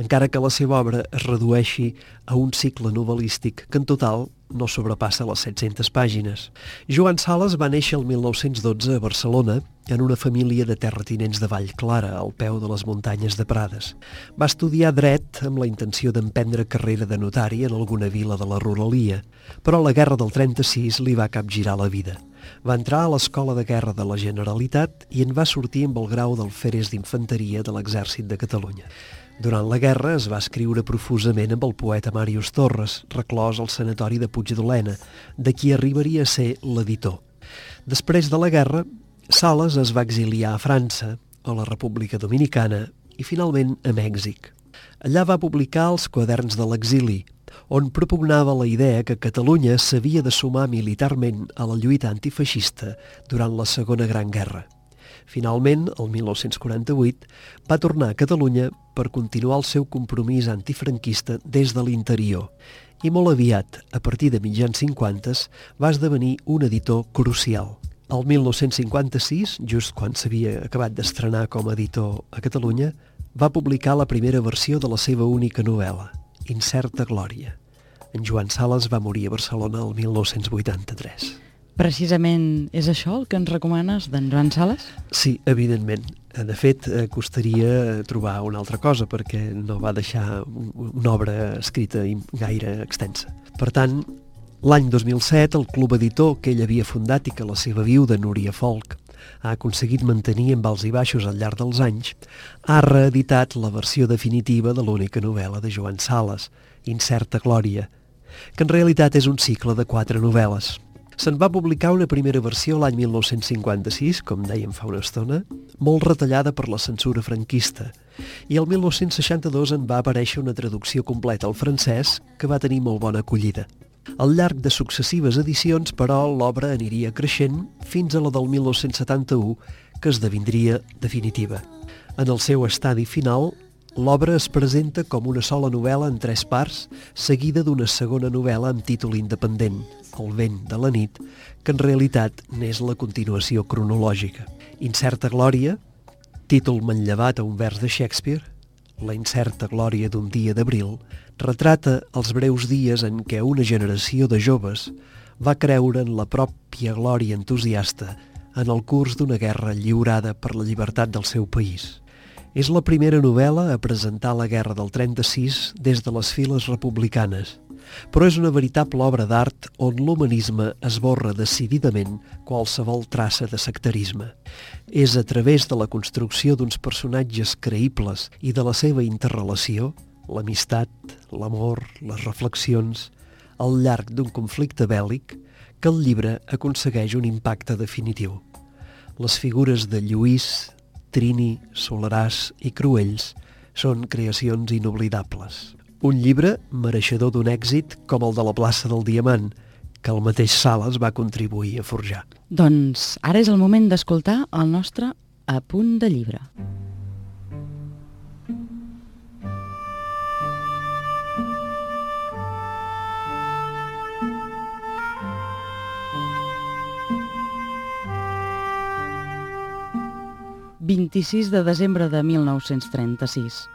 encara que la seva obra es redueixi a un cicle novel·lístic que en total no sobrepassa les 700 pàgines. Joan Sales va néixer el 1912 a Barcelona en una família de terratinents de Vall Clara, al peu de les muntanyes de Prades. Va estudiar dret amb la intenció d'emprendre carrera de notari en alguna vila de la ruralia, però la guerra del 36 li va capgirar la vida. Va entrar a l'Escola de Guerra de la Generalitat i en va sortir amb el grau d'alferes d'infanteria de l'Exèrcit de Catalunya. Durant la guerra es va escriure profusament amb el poeta Màrius Torres, reclòs al sanatori de Puigdolena, de qui arribaria a ser l'editor. Després de la guerra, Sales es va exiliar a França, a la República Dominicana i finalment a Mèxic. Allà va publicar els quaderns de l'exili, on propugnava la idea que Catalunya s'havia de sumar militarment a la lluita antifeixista durant la Segona Gran Guerra. Finalment, el 1948, va tornar a Catalunya per continuar el seu compromís antifranquista des de l'interior i molt aviat, a partir de mitjans 50, va esdevenir un editor crucial. El 1956, just quan s'havia acabat d'estrenar com a editor a Catalunya, va publicar la primera versió de la seva única novel·la, Incerta Glòria. En Joan Sales va morir a Barcelona el 1983. Precisament és això el que ens recomanes d'en Joan Sales? Sí, evidentment. De fet, eh, costaria trobar una altra cosa perquè no va deixar una obra escrita gaire extensa. Per tant, l'any 2007, el club editor que ell havia fundat i que la seva viuda, Núria Folk, ha aconseguit mantenir amb alts i baixos al llarg dels anys, ha reeditat la versió definitiva de l'única novel·la de Joan Sales, Incerta Glòria, que en realitat és un cicle de quatre novel·les. Se'n va publicar una primera versió l'any 1956, com dèiem fa una estona, molt retallada per la censura franquista, i el 1962 en va aparèixer una traducció completa al francès que va tenir molt bona acollida. Al llarg de successives edicions, però, l'obra aniria creixent fins a la del 1971, que esdevindria definitiva. En el seu estadi final, l'obra es presenta com una sola novel·la en tres parts, seguida d'una segona novel·la amb títol independent, El vent de la nit, que en realitat n'és la continuació cronològica. Incerta glòria, títol manllevat a un vers de Shakespeare, la incerta glòria d'un dia d'abril, retrata els breus dies en què una generació de joves va creure en la pròpia glòria entusiasta en el curs d'una guerra lliurada per la llibertat del seu país. És la primera novel·la a presentar la guerra del 36 des de les files republicanes, però és una veritable obra d'art on l'humanisme esborra decididament qualsevol traça de sectarisme. És a través de la construcció d'uns personatges creïbles i de la seva interrelació, l'amistat, l'amor, les reflexions, al llarg d'un conflicte bèl·lic, que el llibre aconsegueix un impacte definitiu. Les figures de Lluís, Trini, Solaràs i Cruells són creacions inoblidables. Un llibre mereixedor d'un èxit com el de la plaça del Diamant, que el mateix Sales va contribuir a forjar. Doncs ara és el moment d'escoltar el nostre apunt de llibre. ...26 de desembre de 1936.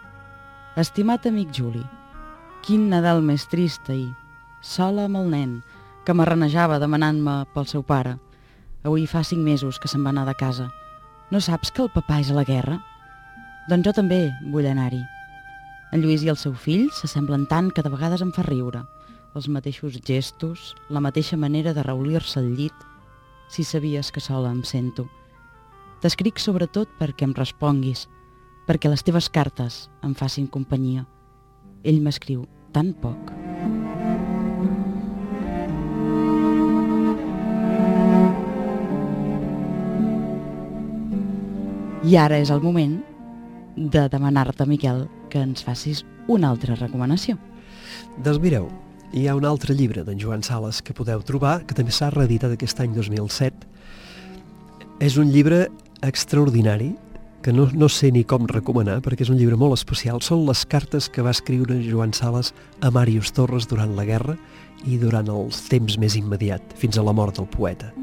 Estimat amic Juli, quin Nadal més trist ahir, sola amb el nen, que m'arranejava demanant-me pel seu pare. Avui fa cinc mesos que se'n va anar de casa. No saps que el papà és a la guerra? Doncs jo també vull anar-hi. En Lluís i el seu fill s'assemblen tant que de vegades em fa riure. Els mateixos gestos, la mateixa manera de reulir-se al llit, si sabies que sola em sento. T'escric sobretot perquè em responguis, perquè les teves cartes em facin companyia. Ell m'escriu tan poc. I ara és el moment de demanar-te, Miquel, que ens facis una altra recomanació. Doncs mireu, hi ha un altre llibre d'en Joan Sales que podeu trobar, que també s'ha reeditat aquest any 2007. És un llibre extraordinari, que no, no sé ni com recomanar, perquè és un llibre molt especial. Són les cartes que va escriure Joan Sales a Màrius Torres durant la guerra i durant els temps més immediat, fins a la mort del poeta.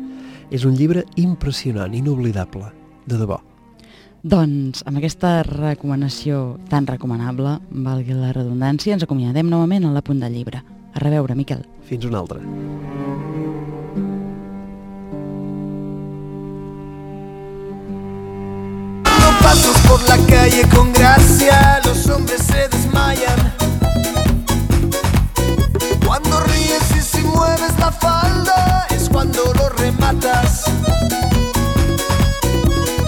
És un llibre impressionant, inoblidable, de debò. Doncs amb aquesta recomanació tan recomanable, valgui la redundància, ens acomiadem novament a la punt de llibre. A reveure, Miquel. Fins una altra. Calle con gracia, los hombres se desmayan. Cuando ríes y si mueves la falda es cuando lo rematas.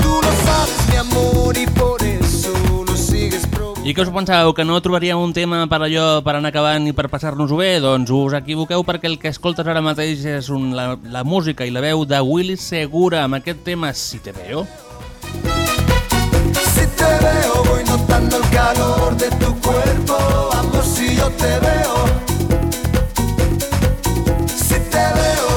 Tú lo sabes, mi amor, y por eso lo sigues I què us pensàveu? Que no trobaríem un tema per allò, per anar acabant i per passar-nos-ho bé? Doncs us equivoqueu perquè el que escoltes ara mateix és un, la, la música i la veu de Willy Segura amb aquest tema Si te veo. Si te veo voy notando el calor de tu cuerpo, amor si yo te veo. Si te veo,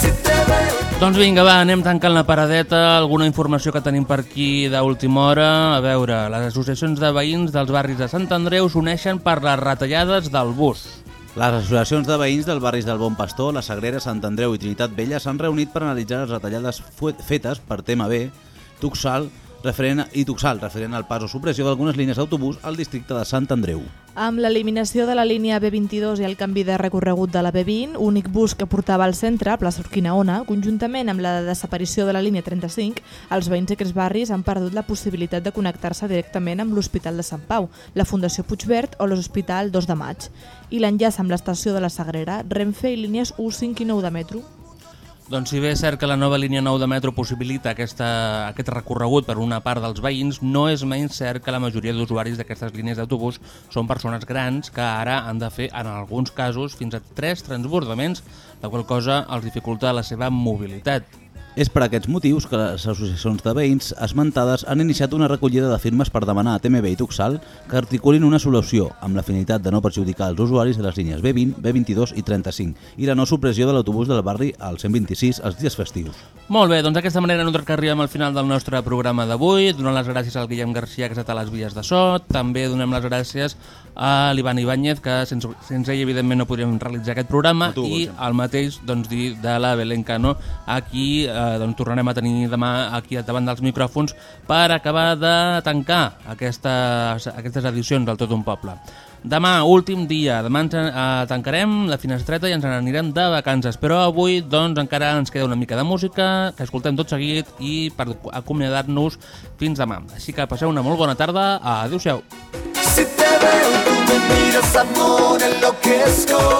si te veo. Doncs vinga, va, anem tancant la paradeta, alguna informació que tenim per aquí d'última hora. A veure, les associacions de veïns dels barris de Sant Andreu s'uneixen per les retallades del bus. Les associacions de veïns dels barris del Bon Pastor, la Sagrera, Sant Andreu i Trinitat Vella s'han reunit per analitzar les retallades fetes per tema B, Tuxal, referent, i Tuxal, referent al pas o supressió d'algunes línies d'autobús al districte de Sant Andreu. Amb l'eliminació de la línia B22 i el canvi de recorregut de la B20, únic bus que portava al centre, plaça Urquinaona, conjuntament amb la desaparició de la línia 35, els veïns d'aquests barris han perdut la possibilitat de connectar-se directament amb l'Hospital de Sant Pau, la Fundació Puigverd o l'Hospital 2 de Maig, i l'enllaç amb l'estació de la Sagrera, Renfe i línies 1, 5 i 9 de metro. Doncs si bé és cert que la nova línia 9 de metro possibilita aquesta, aquest recorregut per una part dels veïns, no és menys cert que la majoria d'usuaris d'aquestes línies d'autobús són persones grans que ara han de fer, en alguns casos, fins a tres transbordaments, la qual cosa els dificulta la seva mobilitat. És per aquests motius que les associacions de veïns esmentades han iniciat una recollida de firmes per demanar a TMB i Tuxal que articulin una solució amb la finalitat de no perjudicar els usuaris de les línies B20, B22 i 35 i la no supressió de l'autobús del barri al 126 els dies festius. Molt bé, doncs d'aquesta manera nosaltres arribem al final del nostre programa d'avui. Donem les gràcies al Guillem Garcia, que està a les vies de so. També donem les gràcies a l'Ivan Ibáñez, que sense, sense ell, evidentment, no podríem realitzar aquest programa. A tu, I Guillem. el mateix doncs, dir de la Belén Cano, aquí eh, doncs, tornarem a tenir demà aquí davant dels micròfons per acabar de tancar aquestes, aquestes edicions del Tot un Poble. Demà, últim dia, demà ens eh, tancarem la finestreta i ens n'anirem de vacances, però avui doncs encara ens queda una mica de música que escoltem tot seguit i per acomiadar-nos fins demà. Així que passeu una molt bona tarda, adéu-siau. Si te veo, tú me miras, amor, enloquezco.